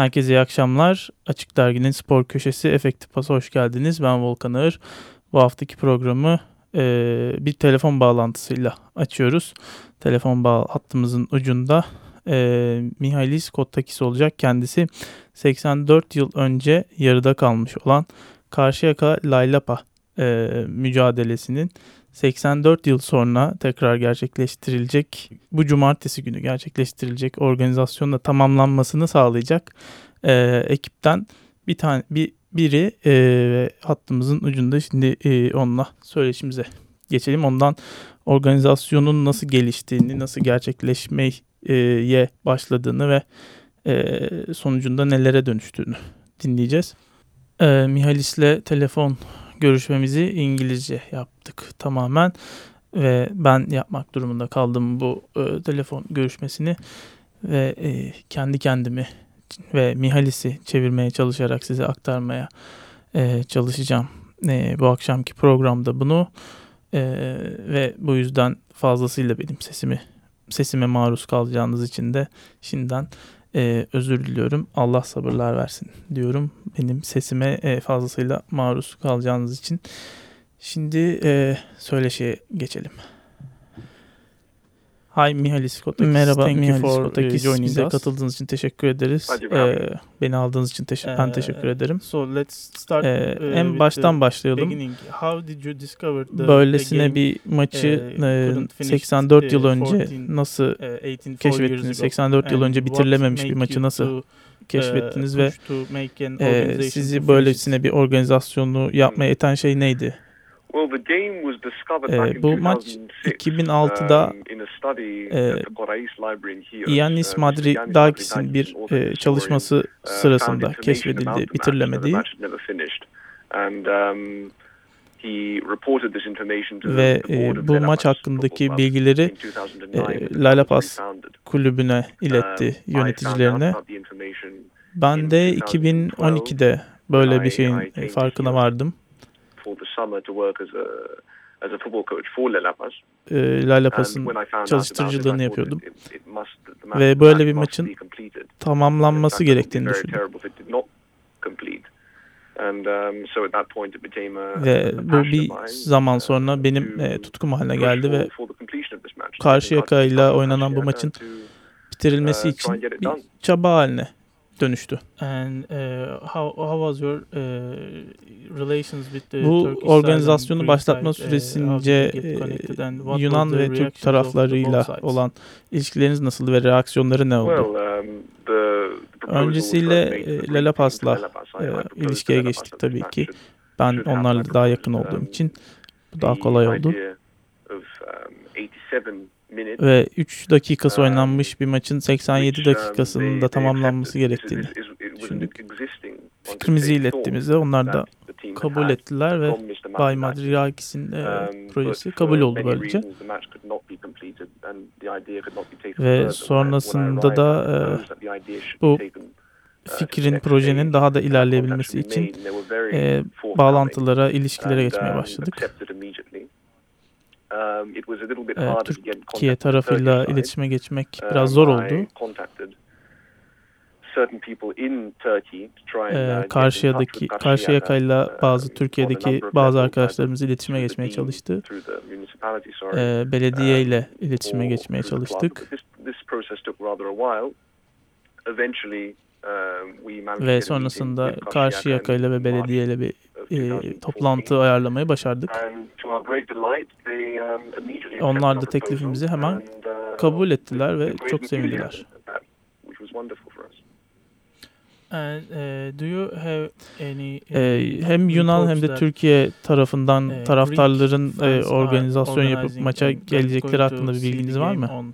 Herkese iyi akşamlar. Açık Dergi'nin spor köşesi Efektif Pas'a hoş geldiniz. Ben Volkan Ağır. Bu haftaki programı e, bir telefon bağlantısıyla açıyoruz. Telefon bağ hattımızın ucunda e, Mihailis Kottakis olacak. Kendisi 84 yıl önce yarıda kalmış olan Karşıyaka Laylapa e, mücadelesinin 84 yıl sonra tekrar gerçekleştirilecek bu cumartesi günü gerçekleştirilecek organizasyonla tamamlanmasını sağlayacak e, ekipten bir tane bir biri e, hattımızın ucunda şimdi e, onunla söyleşimize geçelim. Ondan organizasyonun nasıl geliştiğini, nasıl gerçekleşmeye başladığını ve e, sonucunda nelere dönüştüğünü dinleyeceğiz. E, Mihalis'le telefon görüşmemizi İngilizce yaptık tamamen ve ben yapmak durumunda kaldım bu e, telefon görüşmesini ve e, kendi kendimi ve Mihalis'i çevirmeye çalışarak size aktarmaya e, çalışacağım. E, bu akşamki programda bunu e, ve bu yüzden fazlasıyla benim sesimi sesime maruz kalacağınız için de şimdiden e, özür diliyorum. Allah sabırlar versin diyorum. Benim sesime e, fazlasıyla maruz kalacağınız için. Şimdi e, söyleşiye geçelim. Hi Mihalis Skotakis. Merhaba Thank Mihalis Skotakis. Uh, Bize katıldığınız için teşekkür ederiz. Ee, beni aldığınız için teş ben teşekkür ederim. So let's start, ee, uh, en baştan başlayalım. How did you discover the, Böylesine bir maçı uh, 84 yıl önce nasıl uh, keşfettiniz? 84 yıl önce bitirilememiş bir maçı nasıl keşfettiniz ve e, sizi böylesine bir organizasyonu yapmaya iten şey neydi? Ee, bu maç 2006'da e, Yannis Madridakis'in bir e, çalışması uh, sırasında keşfedildi, bitirilemediği um, ve e, bu maç hakkındaki bilgileri e, Lalapas kulübüne iletti uh, yöneticilerine. Ben de 2012'de böyle bir şeyin farkına vardım for the summer to work as a as a football coach for Lalapas. E, Lalapas'ın çalıştırıcılığını yapıyordum. Ve böyle bir maçın tamamlanması gerektiğini düşündüm. Um, ve bu bir zaman sonra benim e, tutkum haline geldi ve Karşıyaka ile oynanan bu maçın bitirilmesi uh, için bir çaba haline dönüştü. And uh, how how was your uh, relations with the Bu organizasyonu başlatma uh, süresince uh, Yunan ve Türk taraflarıyla olan ilişkileriniz nasıl ve reaksiyonları ne oldu? Well, um, the, Öncesiyle e, Lalapas'la e, ilişkiye geçtik tabii ki. Ben onlarla daha yakın olduğum için bu daha kolay oldu. Um, ve 3 dakikası oynanmış bir maçın 87 dakikasının da tamamlanması gerektiğini düşündük. Fikrimizi ilettiğimizde onlar da kabul ettiler ve Bay Madriakis'in e, projesi kabul oldu böylece. Ve sonrasında da e, bu fikrin, projenin daha da ilerleyebilmesi için e, bağlantılara, ilişkilere geçmeye başladık. Türkiye tarafıyla iletişime geçmek um, biraz zor oldu. Ee, karşıyadaki Karşıyaka'yla uh, bazı Türkiye'deki bazı arkadaşlarımız iletişime geçmeye çalıştı. Ee, belediye ile iletişime geçmeye çalıştık. Um, ve sonrasında Karşıyaka ve belediye ile bir e, toplantı ayarlamayı başardık. Onlar da teklifimizi hemen kabul ettiler ve çok sevindiler. And, uh, do you have any, ee, hem Yunan hem de Türkiye tarafından uh, taraftarların e, organizasyon yapıp maça gelecekleri hakkında bir bilginiz var mı?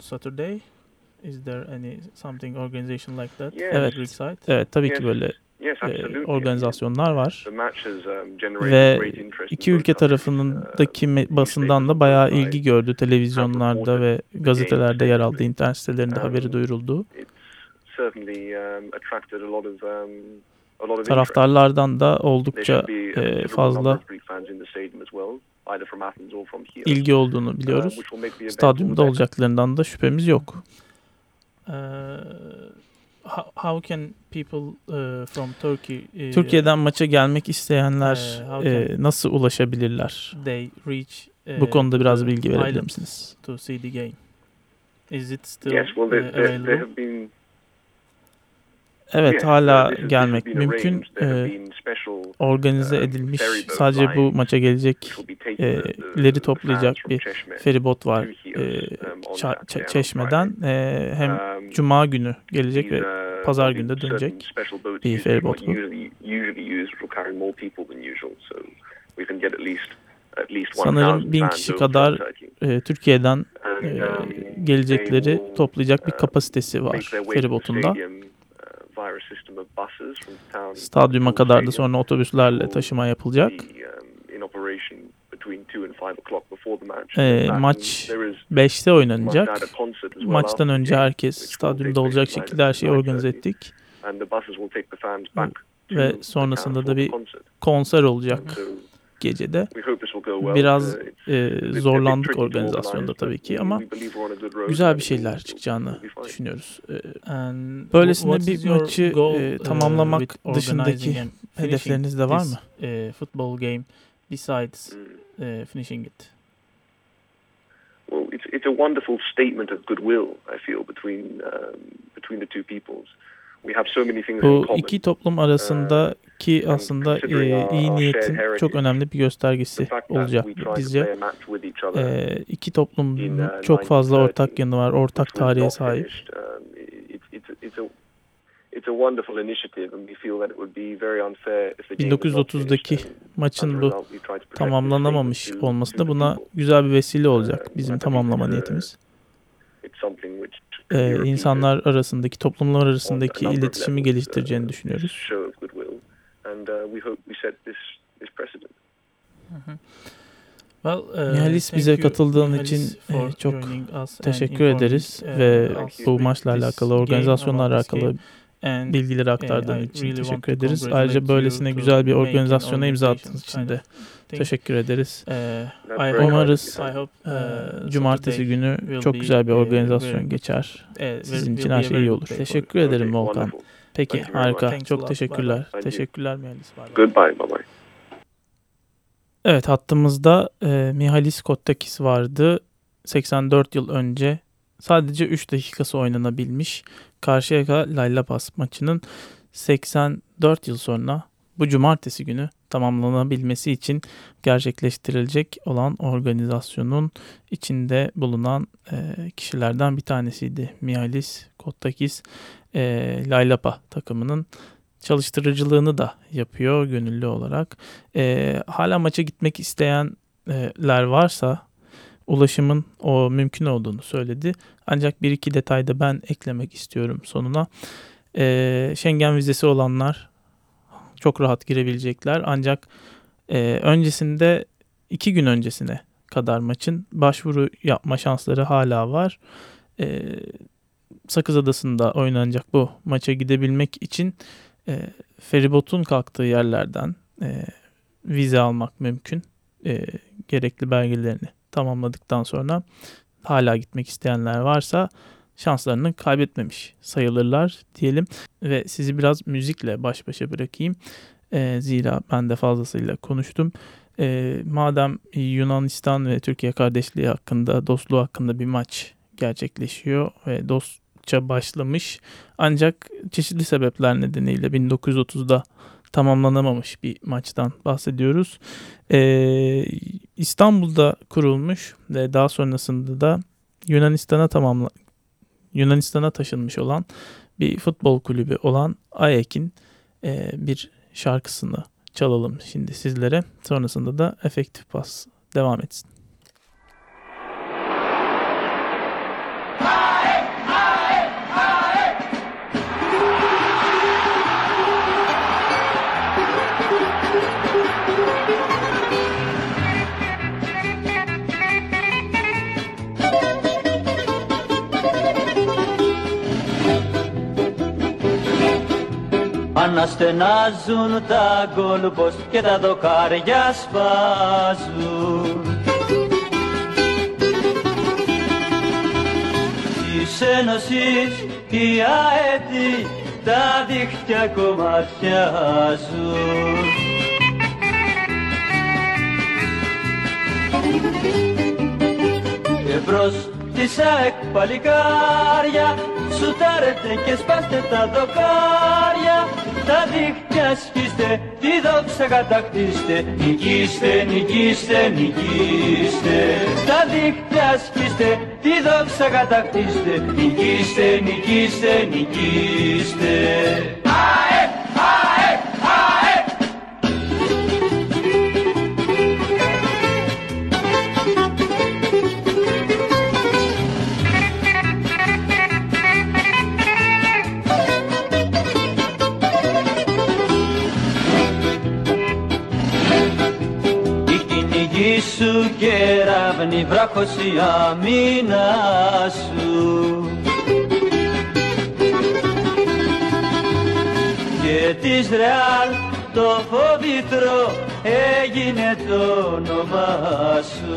Is there any something organization like that? Yes. Evet. Greek side? Evet tabii yes. ki böyle yes, e, organizasyonlar var. Um, Ve iki ülke tarafındaki uh, basından da bayağı ilgi gördü. Televizyonlarda ve gazetelerde yer aldı. internet sitelerinde haberi duyuruldu. Taraftarlardan da oldukça e, fazla ilgi olduğunu uh, biliyoruz. Stadyumda olacaklarından da şüphemiz yok. Uh, how can people uh, from Turkey uh, Türkiye'den maça gelmek isteyenler uh, e, nasıl ulaşabilirler? They reach uh, Bu konuda biraz bilgi verebilir misiniz? To see the game. Is it still yes, well, they, they, they have been Evet hala gelmek mümkün. Ee, organize edilmiş sadece bu maça gelecek e, toplayacak bir feribot var e, Çeşme'den. E, hem um, Cuma günü gelecek ve uh, Pazar günü de dönecek bir feribot bu. Sanırım bin kişi kadar e, Türkiye'den e, um, gelecekleri toplayacak bir uh, kapasitesi var feribotunda. Stadyuma kadar da sonra otobüslerle taşıma yapılacak. E, maç 5'te oynanacak. Maçtan önce herkes stadyumda olacak şekilde her şeyi organize ettik. Ve sonrasında da bir konser olacak gecede. Biraz uh, e, zorlandık organizasyonda tabii ki ama güzel bir şeyler çıkacağını düşünüyoruz. E, böylesine bir maçı e, uh, tamamlamak dışındaki hedefleriniz de var mı? E, football game besides uh, finishing it. Well, it's it's a wonderful statement of goodwill. I feel between um, between the two peoples. Bu iki toplum arasındaki uh, aslında e, iyi niyetin çok önemli bir göstergesi olacak bizce. E, iki toplumun uh, çok fazla ortak yanı var, ortak tarihe sahip. 1930'daki maçın bu tamamlanamamış olması da buna güzel bir vesile olacak bizim tamamlama niyetimiz e, insanlar arasındaki, toplumlar arasındaki iletişimi geliştireceğini düşünüyoruz. Well, uh, Mihalis bize katıldığın için e, çok teşekkür ederiz uh, ve bu maçla alakalı, organizasyonla alakalı bilgileri aktardığın için teşekkür ederiz. Ayrıca böylesine güzel bir organizasyona imza attığınız için de teşekkür ederiz. Uh, Umarız uh, cumartesi günü çok güzel bir organizasyon geçer. Sizin için her şey iyi olur. Teşekkür ederim Volkan. Peki harika. Çok teşekkürler. Teşekkürler Mihalis. Goodbye. Bye bye. Evet hattımızda e, Mihalis Kottakis vardı. 84 yıl önce sadece 3 dakikası oynanabilmiş. Karşıyaka Laylapas maçının 84 yıl sonra bu cumartesi günü tamamlanabilmesi için gerçekleştirilecek olan organizasyonun içinde bulunan e, kişilerden bir tanesiydi. Mihalis Kottakis e, Laylapa takımının çalıştırıcılığını da yapıyor gönüllü olarak. E, hala maça gitmek isteyenler varsa ulaşımın o mümkün olduğunu söyledi. Ancak bir iki detayda ben eklemek istiyorum sonuna. E, Schengen vizesi olanlar çok rahat girebilecekler. Ancak e, öncesinde iki gün öncesine kadar maçın başvuru yapma şansları hala var. E, Sakız Adası'nda oynanacak bu maça gidebilmek için e, feribotun kalktığı yerlerden e, vize almak mümkün. E, gerekli belgelerini tamamladıktan sonra hala gitmek isteyenler varsa şanslarını kaybetmemiş sayılırlar diyelim ve sizi biraz müzikle baş başa bırakayım. E, zira ben de fazlasıyla konuştum. E, madem Yunanistan ve Türkiye kardeşliği hakkında, dostluğu hakkında bir maç gerçekleşiyor ve dostça başlamış. Ancak çeşitli sebepler nedeniyle 1930'da tamamlanamamış bir maçtan bahsediyoruz. Ee, İstanbul'da kurulmuş ve daha sonrasında da Yunanistan'a tamamla Yunanistan'a taşınmış olan bir futbol kulübü olan AEK'in e, bir şarkısını çalalım şimdi sizlere. Sonrasında da efektif pas devam etsin. Αναστενάζουν τα γκολμπος και τα δοκάρια σπάζουν. Της Ένωσης η αέτη τα δίχτυα κομματιάζουν Και μπρος της ΑΕΚ παλικάρια. Σουτάρετε και σπάστε τα δοκάρια. Τα δίχτυα σκίστε, τη δόξα κατακτήστε. Νικήστε, νικήστε, νικήστε. Τα δίχτυα σκίστε, τη δόξα κατακτήστε. Νικήστε, νικήστε, νικήστε σου κεραύνη βράχος η αμήνα σου. Και της Ρεάλ το φοβήτρο έγινε το όνομά σου.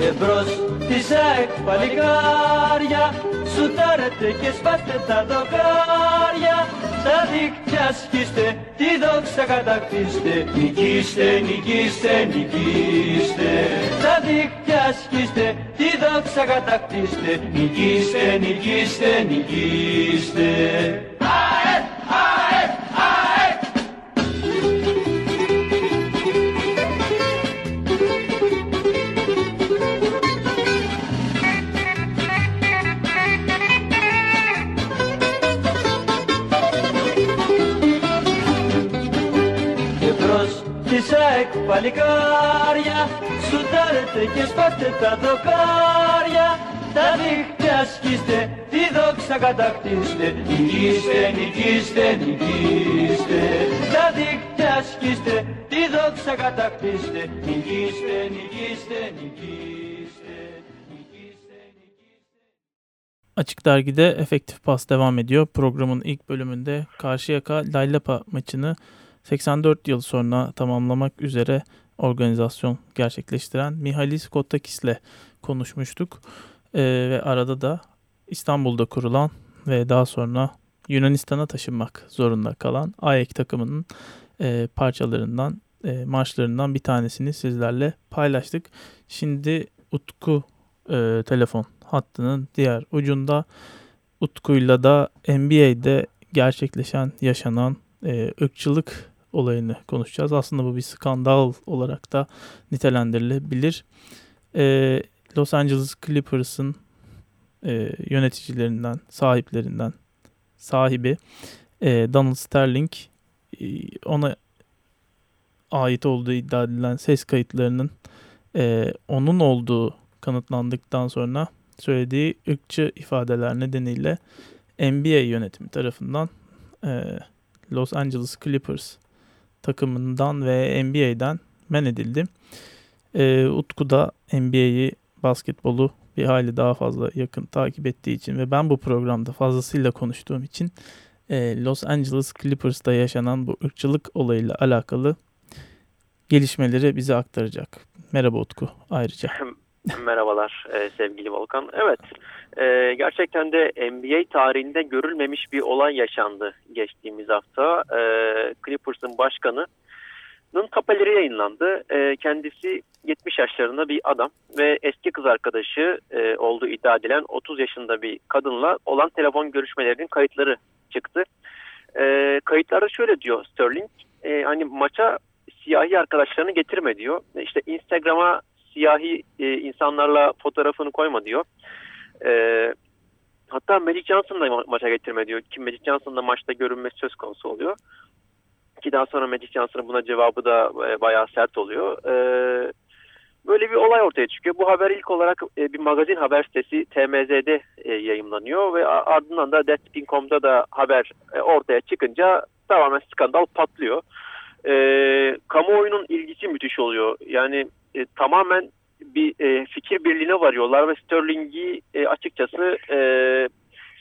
Εμπρός της ΑΕΚ παλικάρια σουτάρετε και σπάστε τα δοκάρια τα δίκτυα σκίστε, τη δόξα κατακτήστε, νικήστε, νικήστε, νικήστε. Τα δίκτυα σκίστε, τη δόξα κατακτήστε, νικήστε, νικήστε, νικήστε. παλικάρια Σουτάρετε και σπάστε τα δοκάρια Τα δίχτυα σκίστε, τη δόξα κατακτήστε Νικήστε, νικήστε, νικήστε Τα δίχτυα σκίστε, τη δόξα κατακτήστε Νικήστε, νικήστε, νικήστε Açık Dergi'de efektif pas devam ediyor. Programın ilk bölümünde Karşıyaka Laylapa maçını 84 yıl sonra tamamlamak üzere organizasyon gerçekleştiren Mihalis Kotakis'le konuşmuştuk. Ee, ve arada da İstanbul'da kurulan ve daha sonra Yunanistan'a taşınmak zorunda kalan AEK takımının e, parçalarından, e, marşlarından bir tanesini sizlerle paylaştık. Şimdi Utku e, telefon hattının diğer ucunda Utku'yla da NBA'de gerçekleşen, yaşanan e, ırkçılık olayını konuşacağız. Aslında bu bir skandal olarak da nitelendirilebilir. E, Los Angeles Clippers'ın e, yöneticilerinden, sahiplerinden sahibi e, Donald Sterling e, ona ait olduğu iddia edilen ses kayıtlarının e, onun olduğu kanıtlandıktan sonra söylediği ırkçı ifadeler nedeniyle NBA yönetimi tarafından e, Los Angeles Clippers takımından ve NBA'den men edildi. E, Utku da NBA'yi, basketbolu bir hali daha fazla yakın takip ettiği için ve ben bu programda fazlasıyla konuştuğum için e, Los Angeles Clippers'ta yaşanan bu ırkçılık olayıyla alakalı gelişmeleri bize aktaracak. Merhaba Utku ayrıca. Merhabalar e, sevgili Volkan. Evet e, gerçekten de NBA tarihinde görülmemiş bir olay yaşandı geçtiğimiz hafta. E, Clippers'ın başkanının tapeleri yayınlandı. E, kendisi 70 yaşlarında bir adam ve eski kız arkadaşı e, olduğu iddia edilen 30 yaşında bir kadınla olan telefon görüşmelerinin kayıtları çıktı. E, kayıtlarda şöyle diyor Sterling, e, hani maça siyahi arkadaşlarını getirme diyor. İşte Instagram'a siyahi e, insanlarla fotoğrafını koyma diyor. E, hatta Magic Johnson da ma- maça getirme diyor. Ki Magic Johnson da maçta görünmesi söz konusu oluyor. Ki daha sonra Magic Johnson'ın buna cevabı da e, bayağı sert oluyor. E, böyle bir olay ortaya çıkıyor. Bu haber ilk olarak e, bir magazin haber sitesi TMZ'de e, yayımlanıyor ve ardından da Deadspin.com'da da haber e, ortaya çıkınca tamamen skandal patlıyor. E, kamuoyunun ilgisi müthiş oluyor. Yani e, tamamen bir e, fikir birliğine varıyorlar ve Sterling'i e, açıkçası e,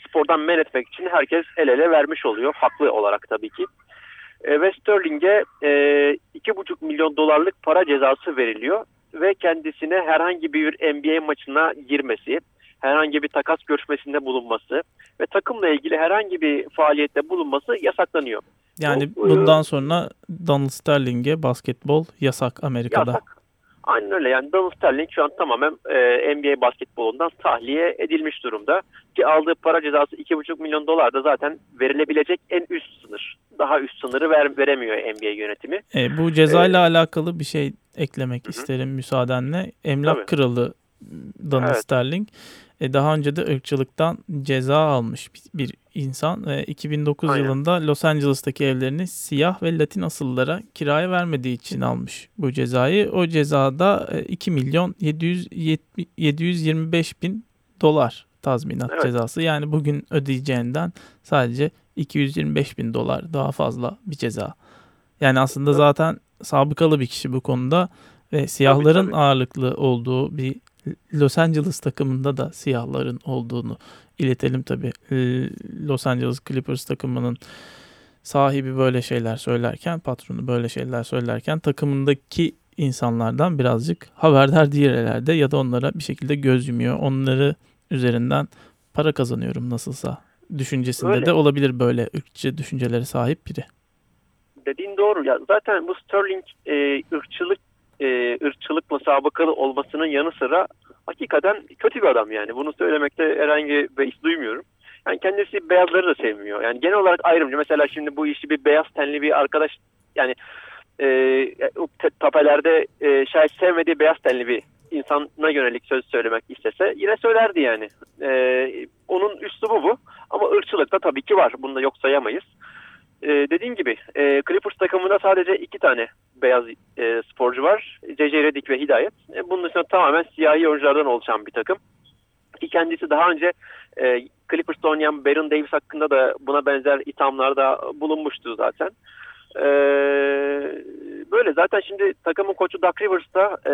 spordan men etmek için herkes el ele vermiş oluyor. Haklı olarak tabii ki. E, ve Sterling'e e, 2,5 milyon dolarlık para cezası veriliyor ve kendisine herhangi bir NBA maçına girmesi, herhangi bir takas görüşmesinde bulunması ve takımla ilgili herhangi bir faaliyette bulunması yasaklanıyor. Yani Bu- bundan sonra Donald Sterling'e basketbol yasak Amerika'da. Yasak. Aynen öyle yani Donald Sterling şu an tamamen e, NBA basketbolundan tahliye edilmiş durumda. Ki aldığı para cezası 2,5 milyon dolar da zaten verilebilecek en üst sınır. Daha üst sınırı ver, veremiyor NBA yönetimi. E, bu cezayla alakalı bir şey eklemek isterim müsaadenle. Emlak Tabii. kralı Donald Evet. Sterling e, daha önce de ırkçılıktan ceza almış bir, insan. E, 2009 Aynen. yılında Los Angeles'taki evlerini siyah ve Latin asıllılara kiraya vermediği için almış bu cezayı. O cezada e, 2 milyon 770 725 bin dolar tazminat Evet. cezası. Yani bugün ödeyeceğinden sadece 225 bin dolar daha fazla bir ceza. Yani aslında Evet. zaten sabıkalı bir kişi bu konuda ve siyahların tabii. ağırlıklı olduğu bir Los Angeles takımında da siyahların olduğunu iletelim tabii. Ee, Los Angeles Clippers takımının sahibi böyle şeyler söylerken, patronu böyle şeyler söylerken takımındaki insanlardan birazcık haberdar diğer ellerde ya da onlara bir şekilde göz yumuyor. Onları üzerinden para kazanıyorum nasılsa düşüncesinde Öyle. de olabilir böyle ırkçı düşüncelere sahip biri. Dediğin doğru. Ya zaten bu Sterling e, ırkçılık e, ırkçılıkla sabıkalı olmasının yanı sıra hakikaten kötü bir adam yani. Bunu söylemekte herhangi bir duymuyorum. Yani kendisi beyazları da sevmiyor. Yani genel olarak ayrımcı. Mesela şimdi bu işi bir beyaz tenli bir arkadaş yani e, tapelerde e, şayet sevmediği beyaz tenli bir insana yönelik söz söylemek istese yine söylerdi yani. E, onun üslubu bu. Ama ırkçılık da tabii ki var. Bunu da yok sayamayız. Ee, dediğim gibi e, Clippers takımında sadece iki tane beyaz e, sporcu var. C.J. Redick ve Hidayet. E, bunun dışında tamamen siyahi oyunculardan oluşan bir takım. Ki kendisi daha önce e, Clippers'ta oynayan Baron Davis hakkında da buna benzer ithamlarda bulunmuştu zaten. E, böyle zaten şimdi takımın koçu Doug Rivers da e,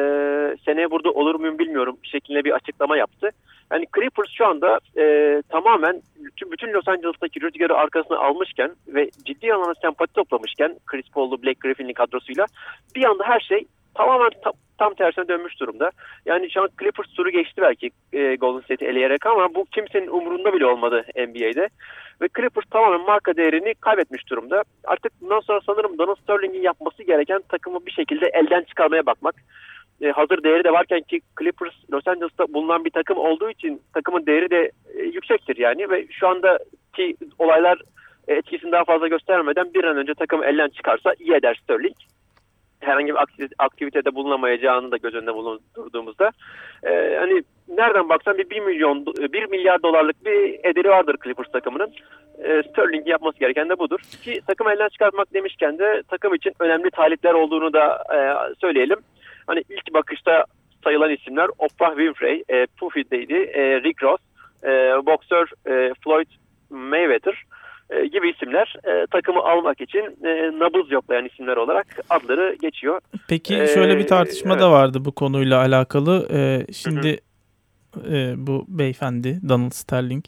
seneye burada olur muyum bilmiyorum şeklinde bir açıklama yaptı. Yani Clippers şu anda e, tamamen bütün, bütün Los Angeles'taki rüzgarı arkasına almışken ve ciddi anlamda sempati toplamışken Chris Paul'lu Black Griffin'li kadrosuyla bir anda her şey tamamen ta- tam tersine dönmüş durumda. Yani şu an Clippers turu geçti belki e, Golden State'i eleyerek ama bu kimsenin umurunda bile olmadı NBA'de. Ve Clippers tamamen marka değerini kaybetmiş durumda. Artık bundan sonra sanırım Donald Sterling'in yapması gereken takımı bir şekilde elden çıkarmaya bakmak. E, hazır değeri de varken ki Clippers Los Angeles'ta bulunan bir takım olduğu için takımın değeri de e, yüksektir yani ve şu andaki olaylar e, etkisini daha fazla göstermeden bir an önce takım elden çıkarsa iyi eder Sterling. Herhangi bir akti- aktivitede bulunamayacağını da göz önünde bulundurduğumuzda e, hani nereden baksan bir 1 milyon 1 milyar dolarlık bir ederi vardır Clippers takımının. E, Sterling yapması gereken de budur. Ki takım elden çıkartmak demişken de takım için önemli talipler olduğunu da e, söyleyelim. Hani ilk bakışta sayılan isimler Oprah Winfrey, e, Puffy Daddy, e, Rick Ross, e, boksör e, Floyd Mayweather e, gibi isimler e, takımı almak için e, nabız yoklayan isimler olarak adları geçiyor. Peki Ee, şöyle bir tartışma evet. da vardı bu konuyla alakalı. Ee, şimdi e, bu beyefendi Donald Sterling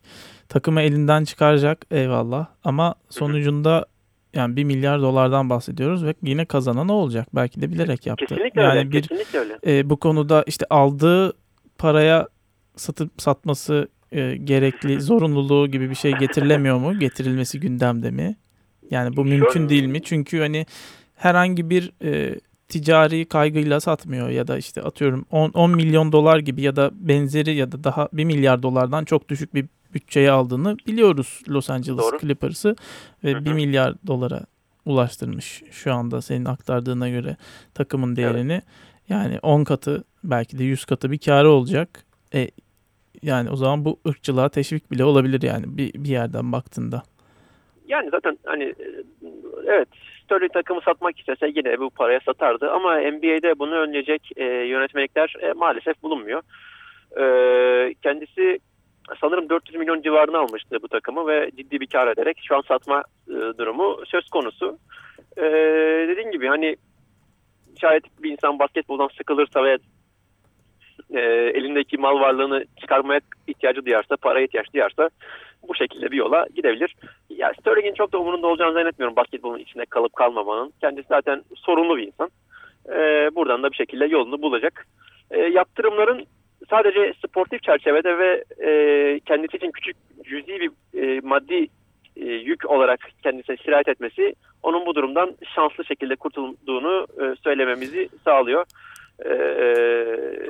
takımı elinden çıkaracak eyvallah ama sonucunda yani 1 milyar dolardan bahsediyoruz ve yine kazanan o olacak. Belki de bilerek yaptı. Kesinlikle yani öyle. bir kesinlikle öyle. e, bu konuda işte aldığı paraya satıp satması e, gerekli zorunluluğu gibi bir şey getirilemiyor mu? Getirilmesi gündemde mi? Yani bu mümkün değil mi? Çünkü hani herhangi bir e, ticari kaygıyla satmıyor ya da işte atıyorum 10, 10 milyon dolar gibi ya da benzeri ya da daha 1 milyar dolardan çok düşük bir bütçeye aldığını biliyoruz Los Angeles Doğru. Clippers'ı ve Hı hı. 1 milyar dolara ulaştırmış şu anda senin aktardığına göre takımın değerini. Yani 10 katı belki de 100 katı bir karı olacak. E, yani o zaman bu ırkçılığa teşvik bile olabilir yani bir, bir yerden baktığında. Yani zaten hani e, evet Sterling takımı satmak istese yine bu paraya satardı ama NBA'de bunu önleyecek e, yönetmelikler e, maalesef bulunmuyor. E, kendisi sanırım 400 milyon civarına almıştı bu takımı ve ciddi bir kar ederek şu an satma e, durumu söz konusu. E, dediğim gibi hani şayet bir insan basketboldan sıkılırsa ve e, elindeki mal varlığını çıkarmaya ihtiyacı duyarsa, paraya ihtiyaç duyarsa bu şekilde bir yola gidebilir. Ya Sterling'in çok da umurunda olacağını zannetmiyorum basketbolun içinde kalıp kalmamanın. Kendisi zaten sorunlu bir insan. E, buradan da bir şekilde yolunu bulacak. E, yaptırımların sadece sportif çerçevede ve e, kendisi için küçük cüzi bir e, maddi e, yük olarak kendisine sirayet etmesi onun bu durumdan şanslı şekilde kurtulduğunu e, söylememizi sağlıyor. E,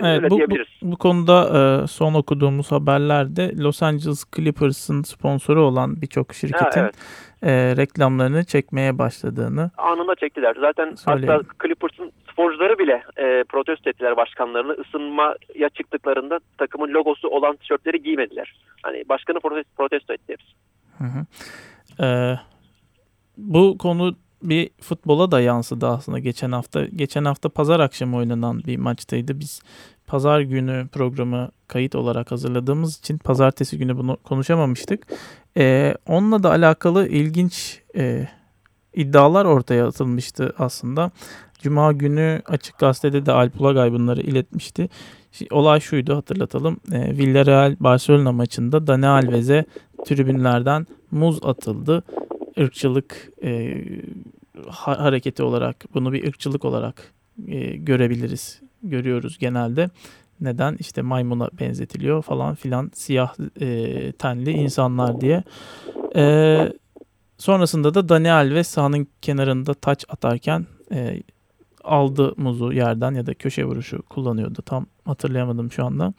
evet, bu, bu, bu konuda e, son okuduğumuz haberlerde Los Angeles Clippers'ın sponsoru olan birçok şirketin ha, evet. e, reklamlarını çekmeye başladığını anında çektiler. Zaten söyleyeyim. hatta Clippers'ın sporcuları bile e, protesto ettiler başkanlarını. Isınmaya çıktıklarında takımın logosu olan tişörtleri giymediler. Hani başkanı protesto, protesto etti hepsi. Hı hı. Ee, bu konu bir futbola da yansıdı aslında geçen hafta. Geçen hafta pazar akşamı oynanan bir maçtaydı. Biz pazar günü programı kayıt olarak hazırladığımız için pazartesi günü bunu konuşamamıştık. Ee, onunla da alakalı ilginç e, iddialar ortaya atılmıştı aslında. Cuma günü Açık Gazete'de de Alp Ulagay bunları iletmişti. Olay şuydu hatırlatalım. E, Villarreal Barcelona maçında Dani Alves'e tribünlerden muz atıldı. Irkçılık e, hareketi olarak bunu bir ırkçılık olarak e, görebiliriz. Görüyoruz genelde. Neden? İşte maymuna benzetiliyor falan filan siyah e, tenli insanlar diye. E, sonrasında da Dani Alves sahanın kenarında taç atarken e, aldı muzu yerden ya da köşe vuruşu kullanıyordu. Tam hatırlayamadım şu anda.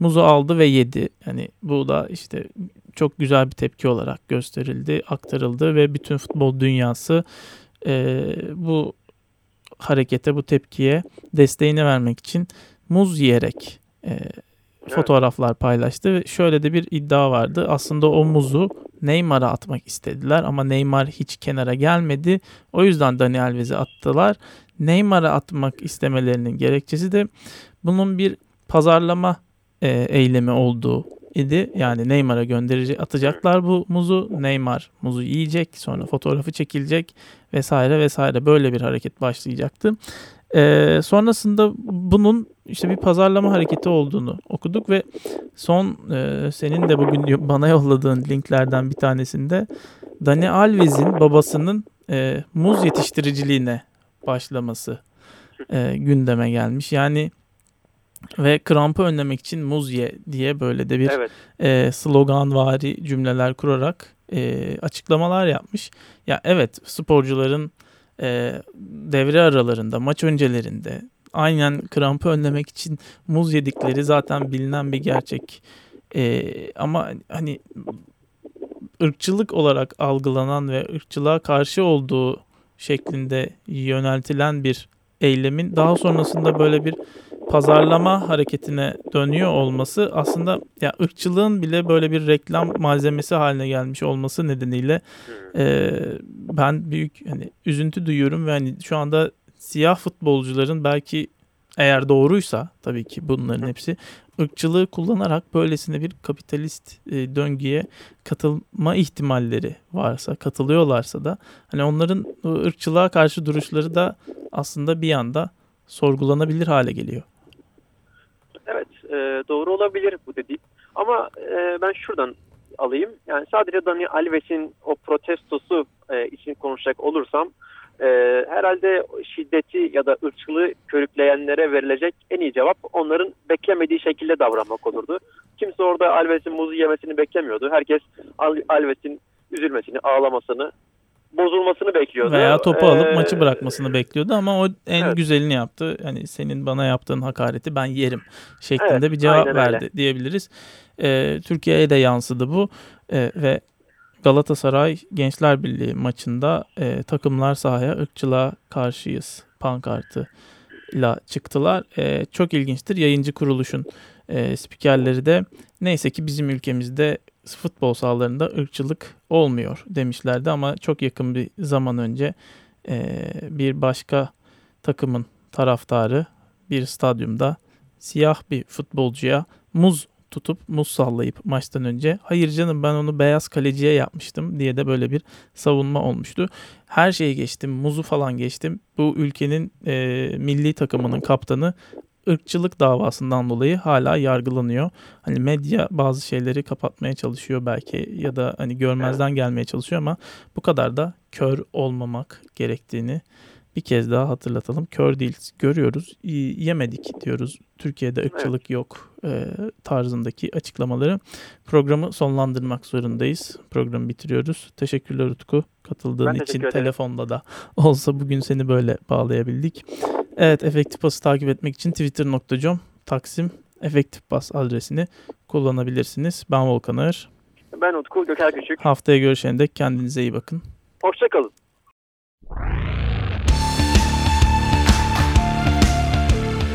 Muzu aldı ve yedi. Yani bu da işte çok güzel bir tepki olarak gösterildi, aktarıldı ve bütün futbol dünyası e, bu harekete, bu tepkiye desteğini vermek için muz yiyerek e, fotoğraflar paylaştı. Ve şöyle de bir iddia vardı. Aslında o muzu Neymar'a atmak istediler ama Neymar hiç kenara gelmedi. O yüzden Dani Alves'e attılar. Neymar'a atmak istemelerinin gerekçesi de bunun bir pazarlama e, eylemi olduğu idi. Yani Neymar'a gönderecek atacaklar bu muzu. Neymar muzu yiyecek, sonra fotoğrafı çekilecek vesaire vesaire böyle bir hareket başlayacaktı. Ee, sonrasında bunun işte bir pazarlama hareketi olduğunu okuduk ve son e, senin de bugün bana yolladığın linklerden bir tanesinde Dani Alves'in babasının e, muz yetiştiriciliğine başlaması e, gündeme gelmiş. Yani ve krampı önlemek için muz ye diye böyle de bir evet. e, sloganvari cümleler kurarak e, açıklamalar yapmış. Ya evet sporcuların e, devre aralarında, maç öncelerinde aynen krampı önlemek için muz yedikleri zaten bilinen bir gerçek. E, ama hani ırkçılık olarak algılanan ve ırkçılığa karşı olduğu şeklinde yöneltilen bir eylemin daha sonrasında böyle bir pazarlama hareketine dönüyor olması aslında ya ırkçılığın bile böyle bir reklam malzemesi haline gelmiş olması nedeniyle e, ben büyük hani üzüntü duyuyorum ve hani şu anda siyah futbolcuların belki eğer doğruysa tabii ki bunların hepsi ırkçılığı kullanarak böylesine bir kapitalist e, döngüye katılma ihtimalleri varsa, katılıyorlarsa da hani onların ırkçılığa karşı duruşları da aslında bir anda sorgulanabilir hale geliyor. Evet, e, doğru olabilir bu dediğim. Ama e, ben şuradan alayım. Yani sadece Dani Alves'in o protestosu e, için konuşacak olursam e, herhalde şiddeti ya da ırkçılığı körükleyenlere verilecek en iyi cevap onların beklemediği şekilde davranmak olurdu. Kimse orada Alves'in muzu yemesini beklemiyordu. Herkes Al Alves'in üzülmesini, ağlamasını, bozulmasını bekliyordu. Veya topu ee, alıp maçı bırakmasını bekliyordu ama o en evet. güzelini yaptı. Yani senin bana yaptığın hakareti ben yerim şeklinde evet, bir cevap verdi öyle. diyebiliriz. Ee, Türkiye'ye de yansıdı bu ee, ve Galatasaray Gençler Birliği maçında e, takımlar sahaya ırkçılığa karşıyız pankartı ile çıktılar. E, çok ilginçtir. Yayıncı kuruluşun e, spikerleri de neyse ki bizim ülkemizde futbol sahalarında ırkçılık olmuyor demişlerdi ama çok yakın bir zaman önce e, bir başka takımın taraftarı bir stadyumda siyah bir futbolcuya muz tutup muz sallayıp maçtan önce hayır canım ben onu beyaz kaleciye yapmıştım diye de böyle bir savunma olmuştu. Her şeyi geçtim muzu falan geçtim. Bu ülkenin e, milli takımının kaptanı ırkçılık davasından dolayı hala yargılanıyor. Hani medya bazı şeyleri kapatmaya çalışıyor belki ya da hani görmezden gelmeye çalışıyor ama bu kadar da kör olmamak gerektiğini bir kez daha hatırlatalım. Kör değil görüyoruz yemedik diyoruz. Türkiye'de ırkçılık yok e, tarzındaki açıklamaları. Programı sonlandırmak zorundayız. Programı bitiriyoruz. Teşekkürler Utku katıldığın ben için telefonda da olsa bugün seni böyle bağlayabildik. Evet Efektif Pas'ı takip etmek için twitter.com Taksim Efektif Pas adresini kullanabilirsiniz. Ben Volkan Ağır. Ben Utku Göker Küçük. Haftaya görüşene dek kendinize iyi bakın. Hoşçakalın.